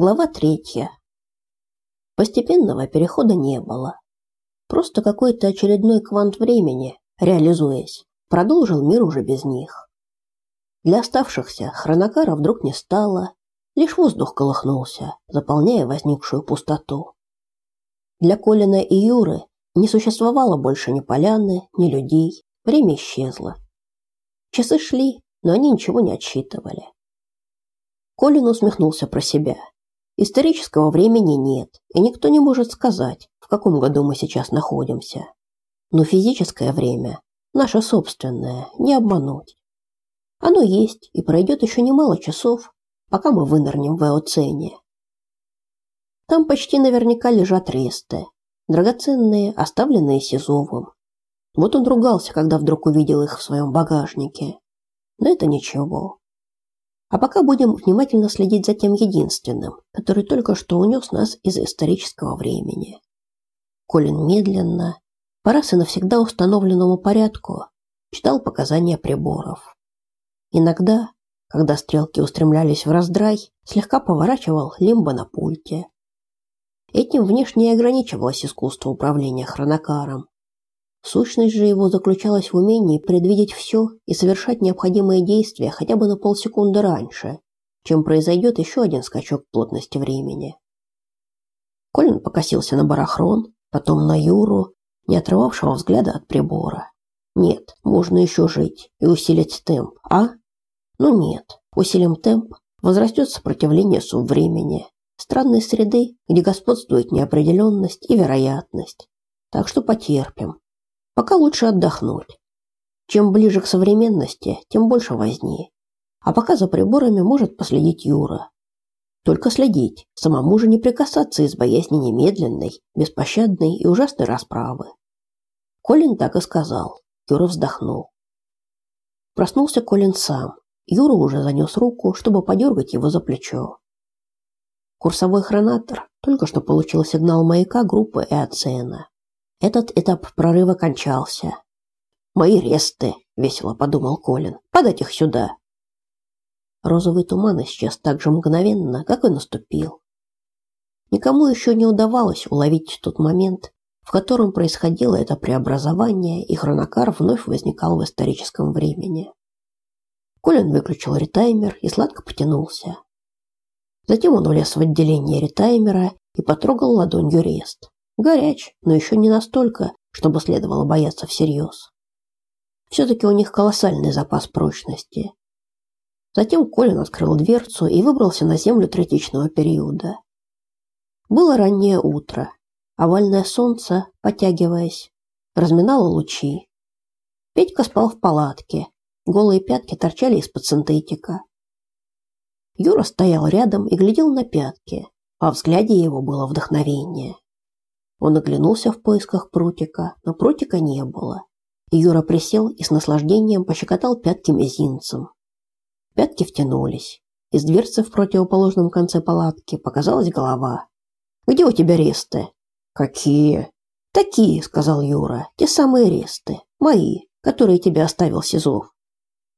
Глава третья. Постепенного перехода не было. Просто какой-то очередной квант времени, реализуясь, продолжил мир уже без них. Для оставшихся хронокара вдруг не стало, лишь воздух колыхнулся, заполняя возникшую пустоту. Для Колина и Юры не существовало больше ни поляны, ни людей, время исчезло. Часы шли, но они ничего не отсчитывали. Колин усмехнулся про себя. Исторического времени нет, и никто не может сказать, в каком году мы сейчас находимся. Но физическое время, наше собственное, не обмануть. Оно есть, и пройдет еще немало часов, пока мы вынырнем в Эоцене. Там почти наверняка лежат ресты, драгоценные, оставленные Сизовым. Вот он ругался, когда вдруг увидел их в своем багажнике. Но это ничего. А пока будем внимательно следить за тем единственным, который только что унес нас из исторического времени. Колин медленно, по раз и навсегда установленному порядку, читал показания приборов. Иногда, когда стрелки устремлялись в раздрай, слегка поворачивал лимба на пульте. Этим внешне и ограничивалось искусство управления хронокаром. Сущность же его заключалась в умении предвидеть все и совершать необходимые действия хотя бы на полсекунды раньше, чем произойдет еще один скачок плотности времени. Колин покосился на барахрон, потом на Юру, не отрывавшего взгляда от прибора. Нет, можно еще жить и усилить темп, а? Ну нет, усилим темп, возрастет сопротивление субвремени, странной среды, где господствует неопределенность и вероятность. Так что потерпим. Пока лучше отдохнуть. Чем ближе к современности, тем больше возни. А пока за приборами может последить Юра. Только следить, самому же не прикасаться из боязни немедленной, беспощадной и ужасной расправы. Колин так и сказал. Юра вздохнул. Проснулся Колин сам. Юра уже занес руку, чтобы подергать его за плечо. Курсовой хронатор только что получил сигнал маяка группы Эоцена. Этот этап прорыва кончался. «Мои ресты», — весело подумал Колин. «Подать их сюда». Розовый туман исчез так же мгновенно, как и наступил. Никому еще не удавалось уловить тот момент, в котором происходило это преобразование, и хронокар вновь возникал в историческом времени. Колин выключил ретаймер и сладко потянулся. Затем он влез в отделение ретаймера и потрогал ладонью рест. Горяч, но еще не настолько, чтобы следовало бояться всерьез. Все-таки у них колоссальный запас прочности. Затем Колин открыл дверцу и выбрался на землю третичного периода. Было раннее утро. Овальное солнце, потягиваясь, разминало лучи. Петька спал в палатке. Голые пятки торчали из-под синтетика. Юра стоял рядом и глядел на пятки. Во взгляде его было вдохновение. Он оглянулся в поисках прутика, но прутика не было. Юра присел и с наслаждением пощекотал пятки мизинцем. Пятки втянулись. Из дверцы в противоположном конце палатки показалась голова. «Где у тебя ресты?» «Какие?» «Такие», — сказал Юра. «Те самые ресты. Мои, которые тебе оставил Сизов».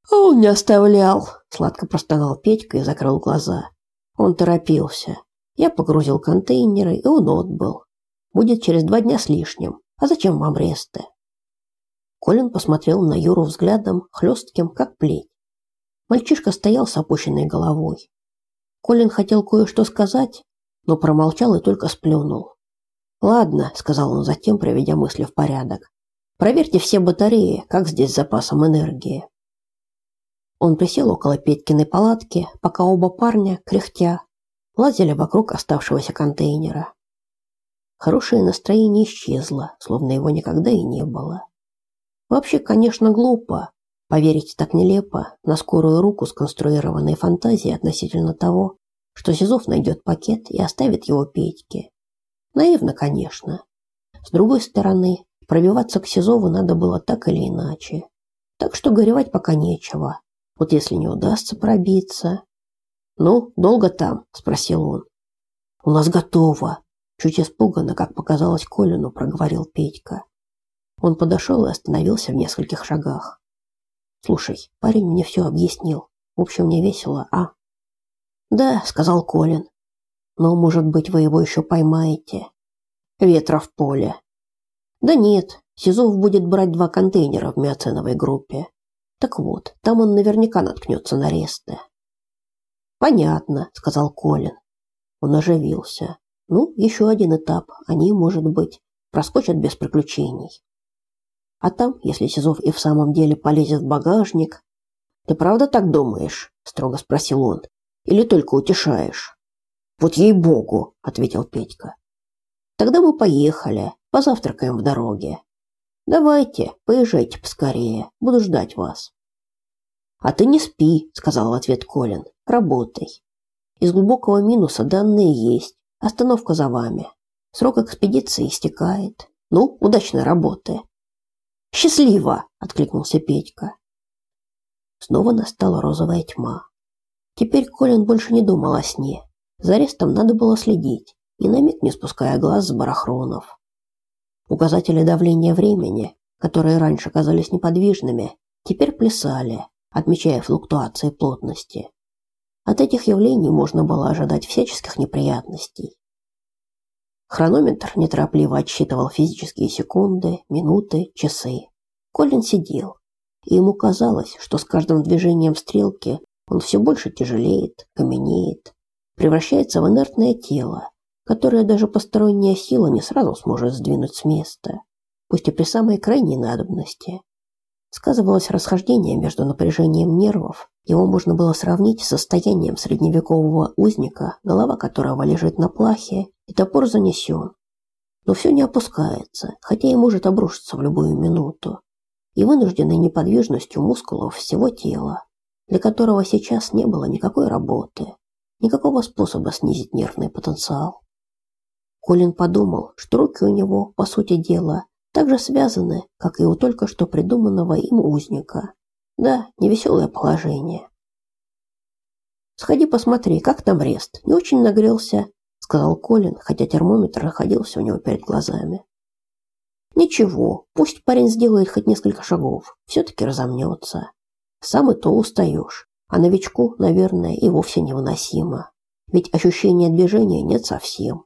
«А он не оставлял», — сладко простонал Петька и закрыл глаза. Он торопился. Я погрузил контейнеры, и он отбыл. Будет через два дня с лишним. А зачем вам ресты? Колин посмотрел на Юру взглядом, хлестким, как плеть. Мальчишка стоял с опущенной головой. Колин хотел кое-что сказать, но промолчал и только сплюнул. «Ладно», — сказал он затем, приведя мысли в порядок. «Проверьте все батареи, как здесь с запасом энергии». Он присел около Петькиной палатки, пока оба парня, кряхтя, лазили вокруг оставшегося контейнера. Хорошее настроение исчезло, словно его никогда и не было. Вообще, конечно, глупо поверить так нелепо на скорую руку сконструированной фантазии относительно того, что Сизов найдет пакет и оставит его Петьке. Наивно, конечно. С другой стороны, пробиваться к Сизову надо было так или иначе. Так что горевать пока нечего. Вот если не удастся пробиться... «Ну, долго там?» – спросил он. «У нас готово», Чуть испуганно, как показалось Колину, проговорил Петька. Он подошел и остановился в нескольких шагах. Слушай, парень мне все объяснил. В общем, мне весело, а? Да, сказал Колин. Но, может быть, вы его еще поймаете. Ветра в поле. Да нет, Сизов будет брать два контейнера в миоценовой группе. Так вот, там он наверняка наткнется на ресты. Понятно, сказал Колин. Он оживился. Ну, еще один этап. Они, может быть, проскочат без приключений. А там, если Сизов и в самом деле полезет в багажник... Ты правда так думаешь? Строго спросил он. Или только утешаешь? Вот ей-богу, ответил Петька. Тогда мы поехали, позавтракаем в дороге. Давайте, поезжайте поскорее, буду ждать вас. А ты не спи, сказал в ответ Колин. Работай. Из глубокого минуса данные есть. Остановка за вами. Срок экспедиции истекает. Ну, удачной работы. Счастливо, откликнулся Петька. Снова настала розовая тьма. Теперь Колин больше не думал о сне. За арестом надо было следить, и на миг не спуская глаз с барахронов. Указатели давления времени, которые раньше казались неподвижными, теперь плясали, отмечая флуктуации плотности. От этих явлений можно было ожидать всяческих неприятностей. Хронометр неторопливо отсчитывал физические секунды, минуты, часы. Колин сидел, и ему казалось, что с каждым движением стрелки он все больше тяжелеет, каменеет, превращается в инертное тело, которое даже посторонняя сила не сразу сможет сдвинуть с места, пусть и при самой крайней надобности. Сказывалось расхождение между напряжением нервов, его можно было сравнить с состоянием средневекового узника, голова которого лежит на плахе, и топор занесен. Но все не опускается, хотя и может обрушиться в любую минуту. И вынужденной неподвижностью мускулов всего тела, для которого сейчас не было никакой работы, никакого способа снизить нервный потенциал. Колин подумал, что руки у него, по сути дела, так же связаны, как и у только что придуманного им узника. Да, невеселое положение. Сходи посмотри, как там Рест. Не очень нагрелся, сказал Колин, хотя термометр находился у него перед глазами. Ничего, пусть парень сделает хоть несколько шагов, все таки разомнется. Сам и то устаешь, а новичку, наверное, и вовсе невыносимо. Ведь ощущения движения нет совсем.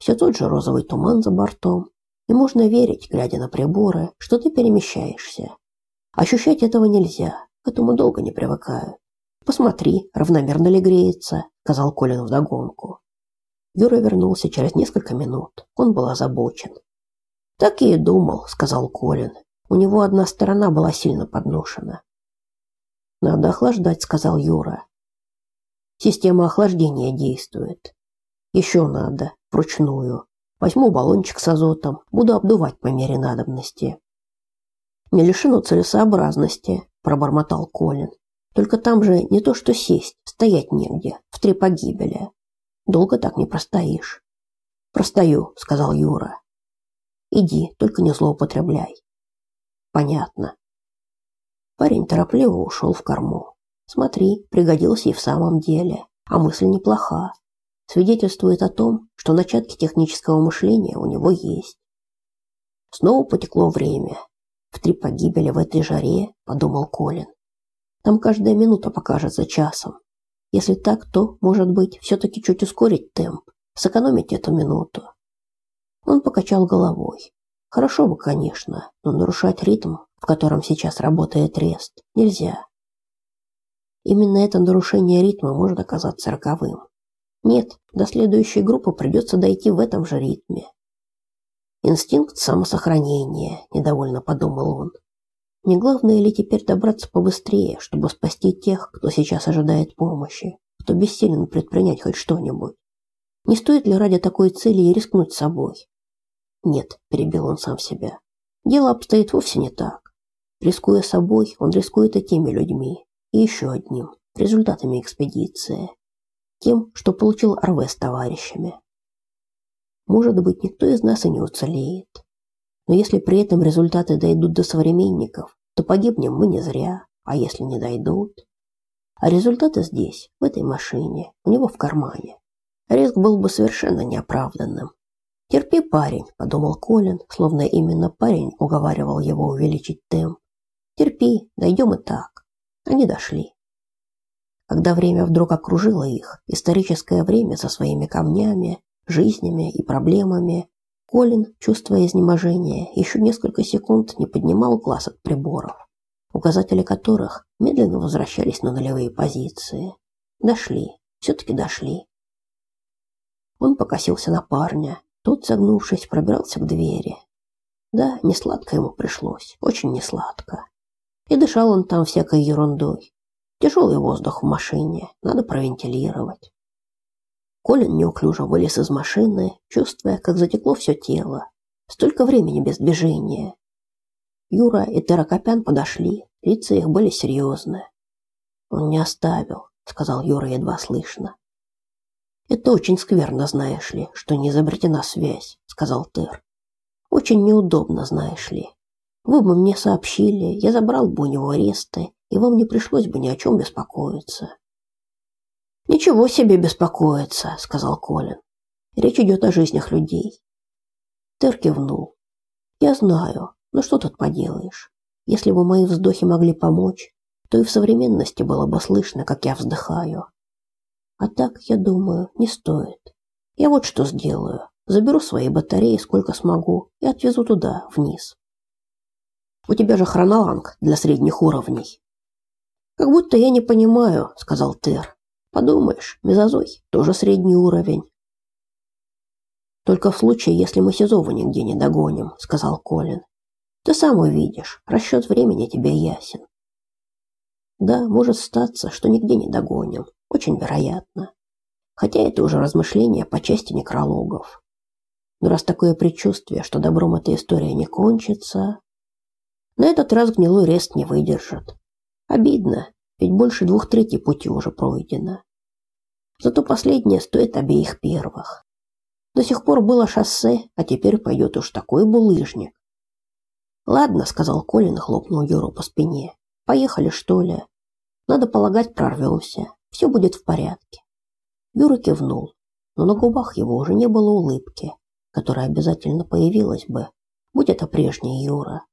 Все тот же розовый туман за бортом, и можно верить, глядя на приборы, что ты перемещаешься. Ощущать этого нельзя, к этому долго не привыкаю. Посмотри, равномерно ли греется, сказал Колин вдогонку. Юра вернулся через несколько минут. Он был озабочен. Так и думал, сказал Колин. У него одна сторона была сильно подношена. Надо охлаждать, сказал Юра. Система охлаждения действует. Еще надо, вручную. Возьму баллончик с азотом, буду обдувать по мере надобности. Не лишено целесообразности, пробормотал Колин. Только там же не то что сесть, стоять негде, в три погибели. Долго так не простоишь. Простою, сказал Юра. Иди, только не злоупотребляй. Понятно. Парень торопливо ушел в корму. Смотри, пригодился и в самом деле, а мысль неплоха свидетельствует о том, что начатки технического мышления у него есть. Снова потекло время. В три погибели в этой жаре, подумал Колин. Там каждая минута покажется часом. Если так, то, может быть, все-таки чуть ускорить темп, сэкономить эту минуту. Он покачал головой. Хорошо бы, конечно, но нарушать ритм, в котором сейчас работает Рест, нельзя. Именно это нарушение ритма может оказаться роковым. Нет, до следующей группы придется дойти в этом же ритме. Инстинкт самосохранения, недовольно подумал он. Не главное ли теперь добраться побыстрее, чтобы спасти тех, кто сейчас ожидает помощи, кто бессилен предпринять хоть что-нибудь? Не стоит ли ради такой цели и рискнуть собой? Нет, перебил он сам себя. Дело обстоит вовсе не так. Рискуя собой, он рискует и теми людьми, и еще одним результатами экспедиции тем, что получил Арве с товарищами. Может быть, никто из нас и не уцелеет. Но если при этом результаты дойдут до современников, то погибнем мы не зря, а если не дойдут? А результаты здесь, в этой машине, у него в кармане. Риск был бы совершенно неоправданным. «Терпи, парень», – подумал Колин, словно именно парень уговаривал его увеличить темп. «Терпи, дойдем и так». Они дошли. когда время вдруг окружило их, историческое время со своими камнями, жизнями и проблемами, Колин, чувствуя изнеможение, еще несколько секунд не поднимал глаз от приборов, указатели которых медленно возвращались на нулевые позиции. Дошли, все-таки дошли. Он покосился на парня, тот, согнувшись, пробирался к двери. Да, не сладко ему пришлось, очень не сладко. И дышал он там всякой ерундой. Тяжелый воздух в машине, надо провентилировать. Колин неуклюже вылез из машины, чувствуя, как затекло все тело. Столько времени без движения. Юра и Теракопян подошли, лица их были серьезные. «Он не оставил», — сказал Юра едва слышно. «Это очень скверно, знаешь ли, что не изобретена связь», — сказал Тер. «Очень неудобно, знаешь ли. Вы бы мне сообщили, я забрал бы у него аресты, и вам не пришлось бы ни о чем беспокоиться. Ничего себе беспокоиться, сказал Колин. Речь идет о жизнях людей. Тер кивнул. Я знаю, но что тут поделаешь? Если бы мои вздохи могли помочь, то и в современности было бы слышно, как я вздыхаю. А так, я думаю, не стоит. Я вот что сделаю. Заберу свои батареи сколько смогу и отвезу туда, вниз. У тебя же хроноланг для средних уровней. Как будто я не понимаю, сказал Тер. Подумаешь, мезозой тоже средний уровень. Только в случае, если мы Сизова нигде не догоним, сказал Колин. Ты сам увидишь, расчет времени тебе ясен. Да, может статься, что нигде не догоним, очень вероятно. Хотя это уже размышления по части некрологов. Но раз такое предчувствие, что добром эта история не кончится, на этот раз гнилой рест не выдержит. Обидно, ведь больше двух третей пути уже пройдено. Зато последнее стоит обеих первых. До сих пор было шоссе, а теперь пойдет уж такой булыжник. Ладно, сказал Колин хлопнул Юру по спине. Поехали, что ли? Надо полагать, прорвемся. Все будет в порядке. Юра кивнул, но на губах его уже не было улыбки, которая обязательно появилась бы, будь это прежний Юра.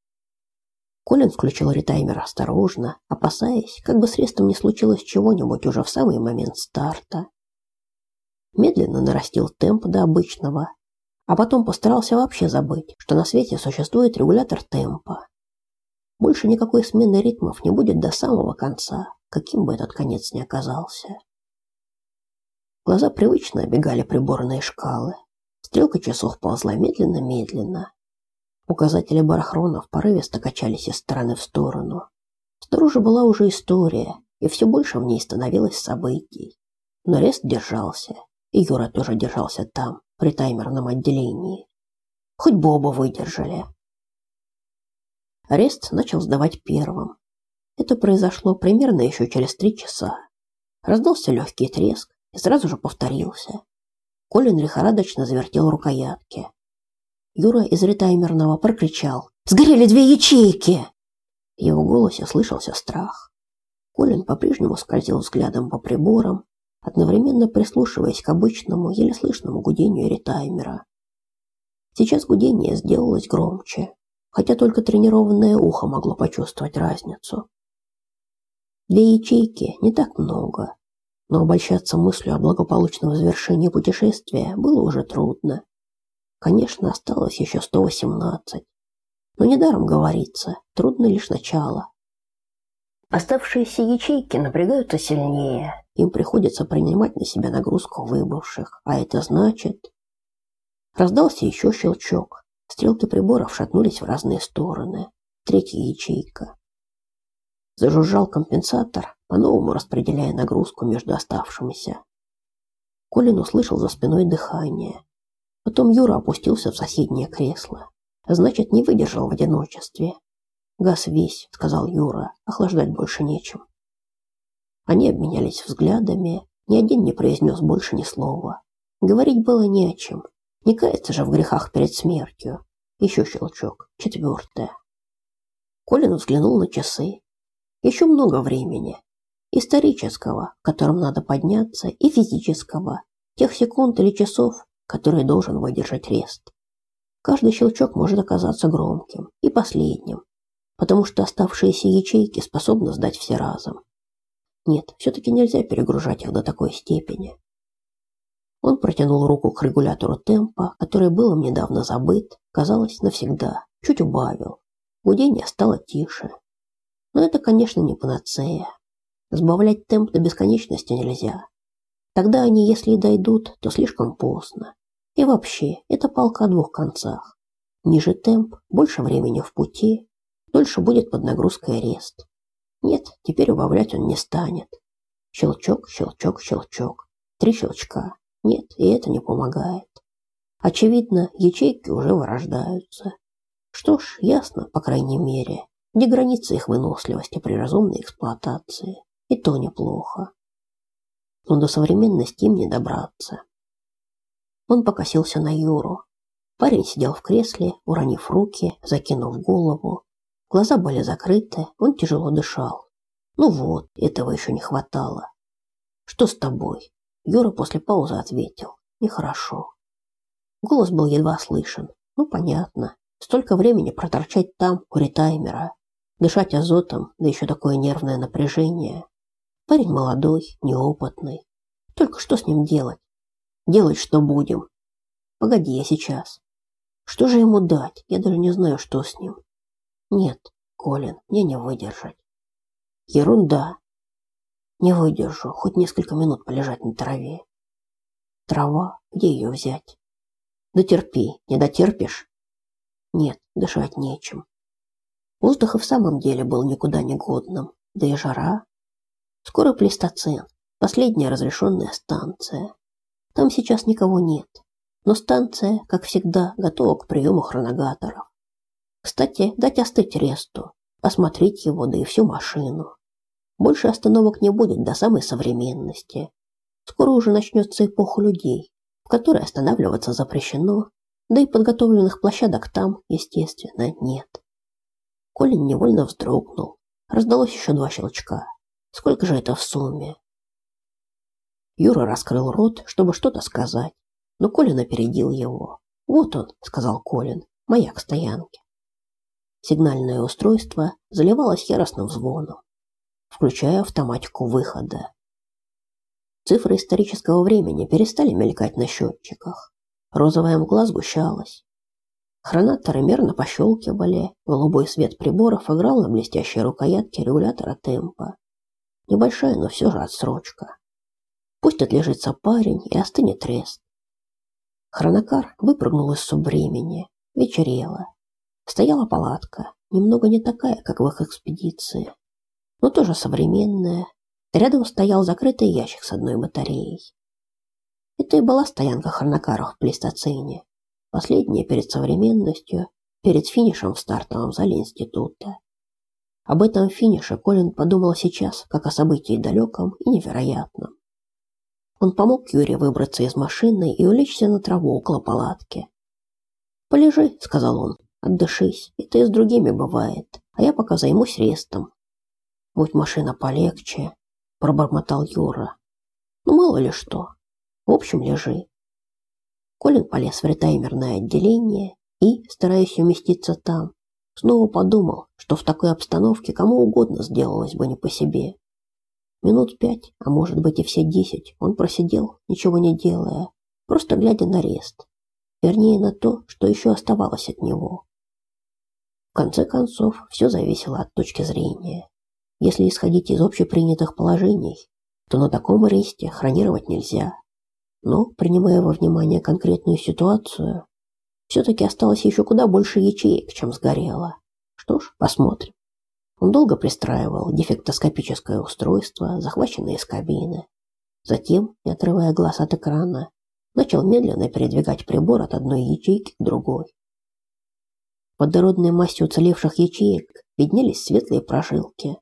Колин включил ретаймер осторожно, опасаясь, как бы с рестом не случилось чего-нибудь уже в самый момент старта медленно нарастил темп до обычного, а потом постарался вообще забыть, что на свете существует регулятор темпа. Больше никакой смены ритмов не будет до самого конца, каким бы этот конец ни оказался. Глаза привычно обегали приборные шкалы. Стрелка часов ползла медленно-медленно. Указатели барахронов порывисто качались из стороны в сторону. Снаружи была уже история, и все больше в ней становилось событий. Но Рест держался, и Юра тоже держался там, при таймерном отделении. Хоть бы оба выдержали. Арест начал сдавать первым. Это произошло примерно еще через три часа. Раздался легкий треск и сразу же повторился. Колин лихорадочно завертел рукоятки. Юра из ретаймерного прокричал «Сгорели две ячейки!» В его голосе слышался страх. Колин по-прежнему скользил взглядом по приборам, одновременно прислушиваясь к обычному, еле слышному гудению ретаймера. Сейчас гудение сделалось громче, хотя только тренированное ухо могло почувствовать разницу. Две ячейки не так много, но обольщаться мыслью о благополучном завершении путешествия было уже трудно. Конечно, осталось еще 118. Но недаром говорится, трудно лишь начало. Оставшиеся ячейки напрягаются сильнее, им приходится принимать на себя нагрузку выбывших, а это значит... Раздался еще щелчок. Стрелки приборов шатнулись в разные стороны. Третья ячейка. Зажужжал компенсатор, по-новому распределяя нагрузку между оставшимися. Колин услышал за спиной дыхание. Потом Юра опустился в соседнее кресло. Значит, не выдержал в одиночестве. «Газ весь», — сказал Юра, — «охлаждать больше нечем». Они обменялись взглядами, ни один не произнес больше ни слова. Говорить было не о чем. Не каяться же в грехах перед смертью. Еще щелчок, четвертое. Колин взглянул на часы. Еще много времени. Исторического, которым надо подняться, и физического, тех секунд или часов, которые должен выдержать рест. Каждый щелчок может оказаться громким и последним, потому что оставшиеся ячейки способны сдать все разом. Нет, все-таки нельзя перегружать их до такой степени. Он протянул руку к регулятору темпа, который был им недавно забыт, казалось, навсегда, чуть убавил. Гудение стало тише. Но это, конечно, не панацея. Сбавлять темп до бесконечности нельзя. Тогда они, если и дойдут, то слишком поздно. И вообще, это палка о двух концах. Ниже темп, больше времени в пути, дольше будет под нагрузкой арест. Нет, теперь убавлять он не станет. Щелчок, щелчок, щелчок. Три щелчка. Нет, и это не помогает. Очевидно, ячейки уже вырождаются. Что ж, ясно, по крайней мере, где границы их выносливости при разумной эксплуатации. И то неплохо. Но до современности им не добраться. Он покосился на Юру. Парень сидел в кресле, уронив руки, закинув голову. Глаза были закрыты, он тяжело дышал. Ну вот, этого еще не хватало. Что с тобой? Юра после паузы ответил. Нехорошо. Голос был едва слышен. Ну, понятно. Столько времени проторчать там, у ретаймера. Дышать азотом, да еще такое нервное напряжение. Парень молодой, неопытный. Только что с ним делать? Делать что будем? Погоди, я сейчас. Что же ему дать? Я даже не знаю, что с ним. Нет, Колин, мне не выдержать. Ерунда. Не выдержу, хоть несколько минут полежать на траве. Трава, где ее взять? Да терпи, не дотерпишь? Нет, дышать нечем. Воздух и в самом деле был никуда не годным, да и жара. Скоро плестоцен, последняя разрешенная станция. Там сейчас никого нет, но станция, как всегда, готова к приему хроногаторов. Кстати, дать остыть Ресту, осмотреть его, да и всю машину. Больше остановок не будет до самой современности. Скоро уже начнется эпоха людей, в которой останавливаться запрещено, да и подготовленных площадок там, естественно, нет. Колин невольно вздрогнул. Раздалось еще два щелчка. Сколько же это в сумме? Юра раскрыл рот, чтобы что-то сказать, но Колин опередил его. «Вот он», — сказал Колин, — «маяк стоянки». Сигнальное устройство заливалось яростным звоном включая автоматику выхода. Цифры исторического времени перестали мелькать на счетчиках. Розовая мгла сгущалась. Хронаторы мерно пощелкивали, голубой свет приборов играл на блестящей рукоятке регулятора темпа. Небольшая, но все же отсрочка. Пусть отлежится парень и остынет рест. Хронокар выпрыгнул из субвремени. Вечерело. Стояла палатка, немного не такая, как в их экспедиции но тоже современная. Рядом стоял закрытый ящик с одной батареей. Это и была стоянка хронокаров в Плейстоцене. Последняя перед современностью, перед финишем в стартовом зале института. Об этом финише Колин подумал сейчас, как о событии далеком и невероятном. Он помог Юре выбраться из машины и улечься на траву около палатки. «Полежи», — сказал он, — «отдышись, это и с другими бывает, а я пока займусь рестом, Будь машина полегче, пробормотал Юра. Ну мало ли что. В общем, лежи. Колин полез в ретаймерное отделение и, стараясь уместиться там, снова подумал, что в такой обстановке кому угодно сделалось бы не по себе. Минут пять, а может быть и все десять, он просидел, ничего не делая, просто глядя на рест. Вернее, на то, что еще оставалось от него. В конце концов, все зависело от точки зрения. Если исходить из общепринятых положений, то на таком рейсте хронировать нельзя. Но, принимая во внимание конкретную ситуацию, все-таки осталось еще куда больше ячеек, чем сгорело. Что ж, посмотрим. Он долго пристраивал дефектоскопическое устройство, захваченное из кабины. Затем, не отрывая глаз от экрана, начал медленно передвигать прибор от одной ячейки к другой. Под дородной массой уцелевших ячеек виднелись светлые прожилки,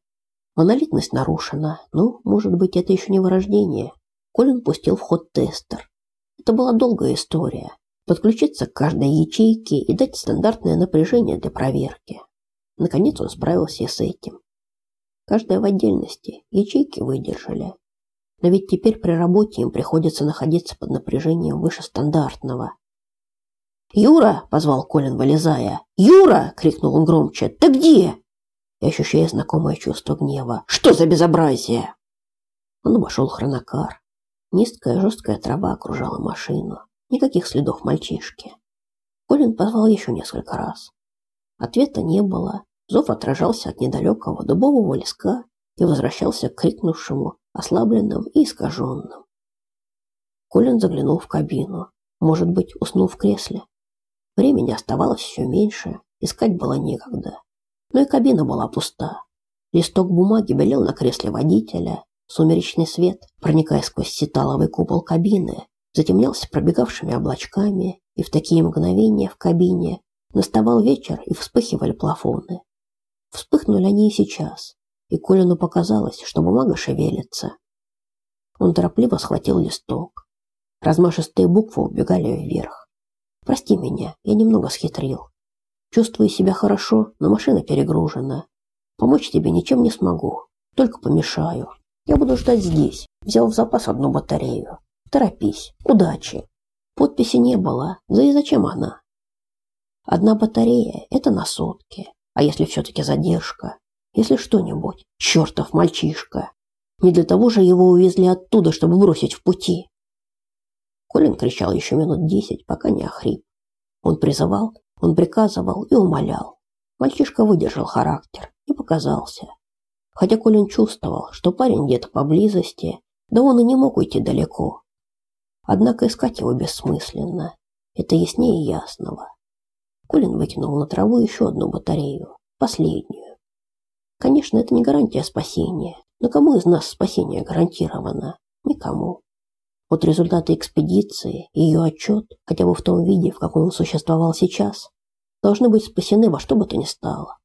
Монолитность нарушена. Ну, может быть, это еще не вырождение. Колин пустил в ход тестер. Это была долгая история. Подключиться к каждой ячейке и дать стандартное напряжение для проверки. Наконец он справился с этим. Каждая в отдельности. Ячейки выдержали. Но ведь теперь при работе им приходится находиться под напряжением выше стандартного. «Юра!» – позвал Колин, вылезая. «Юра!» – крикнул он громче. «Ты где?» и ощущая знакомое чувство гнева. «Что за безобразие?» Он обошел хронокар. Низкая жесткая трава окружала машину. Никаких следов мальчишки. Колин позвал еще несколько раз. Ответа не было. Зов отражался от недалекого дубового леска и возвращался к крикнувшему, ослабленным и искаженным. Колин заглянул в кабину. Может быть, уснул в кресле. Времени оставалось все меньше, искать было некогда. Но и кабина была пуста. Листок бумаги белел на кресле водителя. Сумеречный свет, проникая сквозь ситаловый купол кабины, затемнялся пробегавшими облачками, и в такие мгновения в кабине наставал вечер и вспыхивали плафоны. Вспыхнули они и сейчас, и Колину показалось, что бумага шевелится. Он торопливо схватил листок. Размашистые буквы убегали вверх. «Прости меня, я немного схитрил. Чувствую себя хорошо, но машина перегружена. Помочь тебе ничем не смогу, только помешаю. Я буду ждать здесь, взял в запас одну батарею. Торопись, удачи». Подписи не было, да и зачем она? Одна батарея – это на сотки. А если все-таки задержка? Если что-нибудь? Чертов мальчишка! Не для того же его увезли оттуда, чтобы бросить в пути. Колин кричал еще минут десять, пока не охрип. Он призывал, он приказывал и умолял. Мальчишка выдержал характер и показался. Хотя Колин чувствовал, что парень где-то поблизости, да он и не мог уйти далеко. Однако искать его бессмысленно. Это яснее ясного. Колин выкинул на траву еще одну батарею, последнюю. Конечно, это не гарантия спасения, но кому из нас спасение гарантировано? Никому. Вот результаты экспедиции и ее отчет, хотя бы в том виде, в каком он существовал сейчас, должны быть спасены во что бы то ни стало.